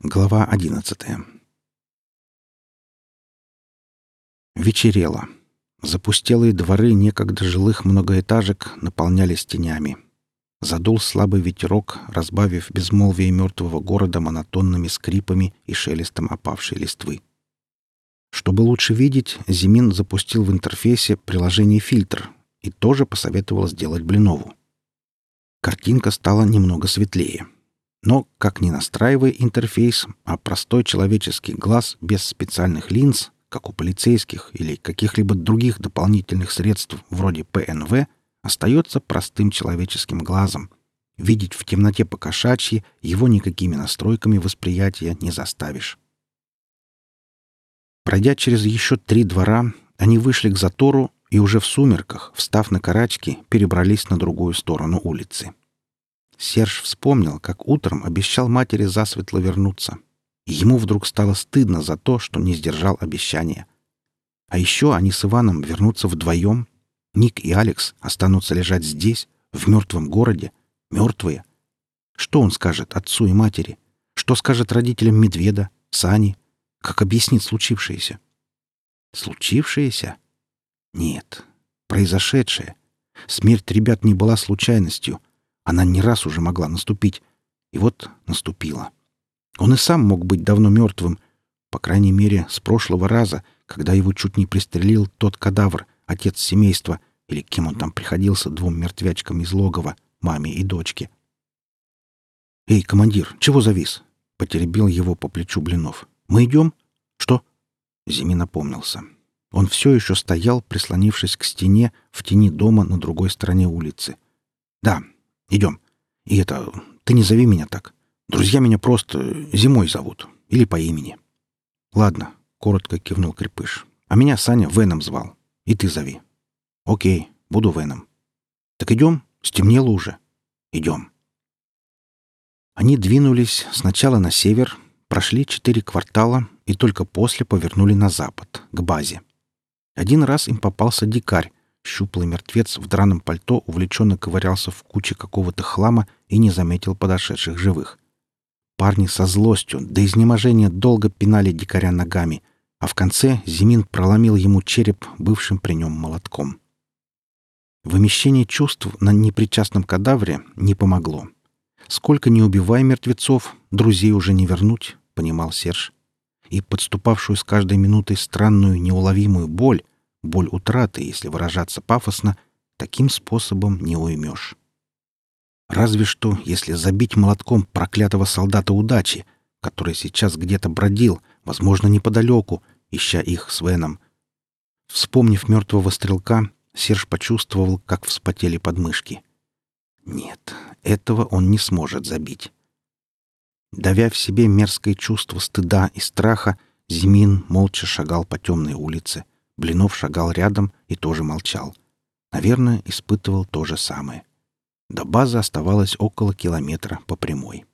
Глава одиннадцатая. Вечерело. Запустелые дворы некогда жилых многоэтажек наполнялись тенями. Задул слабый ветерок, разбавив безмолвие мертвого города монотонными скрипами и шелестом опавшей листвы. Чтобы лучше видеть, Зимин запустил в интерфейсе приложение «Фильтр» и тоже посоветовал сделать Блинову. Картинка стала немного светлее — но, как ни настраивай интерфейс, а простой человеческий глаз без специальных линз, как у полицейских или каких-либо других дополнительных средств вроде ПНВ, остается простым человеческим глазом. Видеть в темноте по-кошачьи его никакими настройками восприятия не заставишь. Пройдя через еще три двора, они вышли к затору и уже в сумерках, встав на карачки, перебрались на другую сторону улицы. Серж вспомнил, как утром обещал матери засветло вернуться. И ему вдруг стало стыдно за то, что не сдержал обещания. А еще они с Иваном вернутся вдвоем. Ник и Алекс останутся лежать здесь, в мертвом городе, мертвые. Что он скажет отцу и матери? Что скажет родителям Медведа, Сани? Как объяснит случившееся? Случившееся? Нет. Произошедшее. Смерть ребят не была случайностью — она не раз уже могла наступить. И вот наступила. Он и сам мог быть давно мертвым, по крайней мере, с прошлого раза, когда его чуть не пристрелил тот кадавр, отец семейства, или кем он там приходился двум мертвячкам из логова, маме и дочке. «Эй, командир, чего завис?» — потеребил его по плечу Блинов. «Мы идем?» «Что?» — Зимин напомнился. Он все еще стоял, прислонившись к стене в тени дома на другой стороне улицы. «Да, Идем. И это... Ты не зови меня так. Друзья меня просто зимой зовут. Или по имени. Ладно, — коротко кивнул Крепыш. А меня Саня Веном звал. И ты зови. Окей, буду Веном. Так идем? Стемнело уже. Идем. Они двинулись сначала на север, прошли четыре квартала и только после повернули на запад, к базе. Один раз им попался дикарь, Щуплый мертвец в драном пальто увлеченно ковырялся в куче какого-то хлама и не заметил подошедших живых. Парни со злостью до изнеможения долго пинали дикаря ногами, а в конце Зимин проломил ему череп бывшим при нем молотком. Вымещение чувств на непричастном кадавре не помогло. «Сколько не убивай мертвецов, друзей уже не вернуть», — понимал Серж. И подступавшую с каждой минутой странную неуловимую боль — Боль утраты, если выражаться пафосно, таким способом не уймешь. Разве что, если забить молотком проклятого солдата удачи, который сейчас где-то бродил, возможно, неподалеку, ища их с Веном. Вспомнив мертвого стрелка, Серж почувствовал, как вспотели подмышки. Нет, этого он не сможет забить. Давя в себе мерзкое чувство стыда и страха, Зимин молча шагал по темной улице — Блинов шагал рядом и тоже молчал. Наверное, испытывал то же самое. До базы оставалось около километра по прямой.